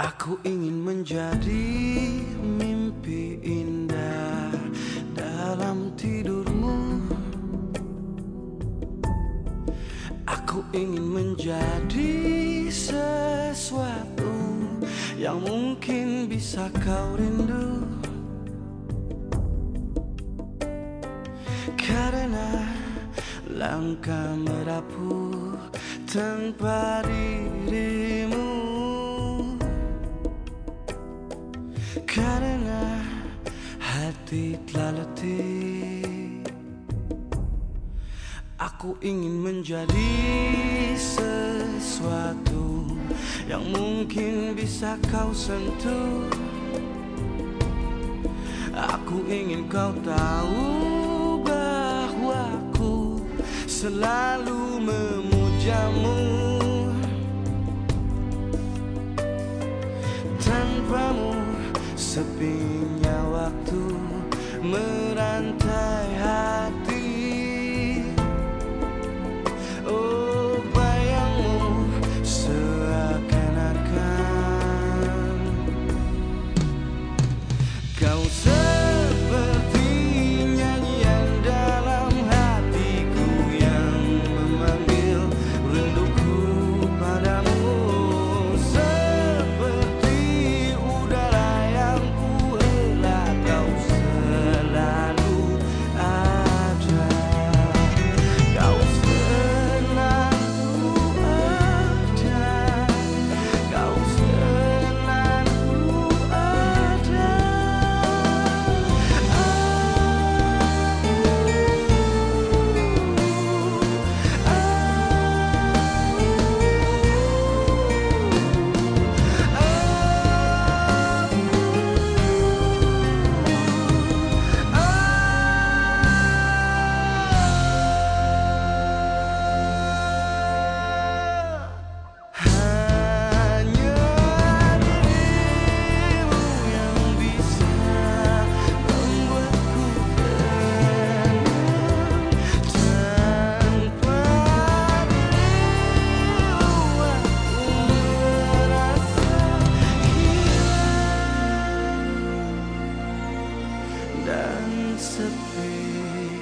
Aku ingin menjadi mimpi indah dalam tidurmu. Aku ingin menjadi sesuatu yang mungkin bisa kau rindu. Karena langkah merapuh tanpa dirimu Karena hati telah letih. Aku ingin menjadi sesuatu Yang mungkin bisa kau sentuh. Aku ingin kau tahu bahwa aku selalu memujamu. Tanpamu sepinya waktu merantau dance a